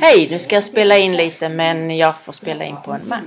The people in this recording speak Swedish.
Hej, nu ska jag spela in lite men jag får spela in på en Mac.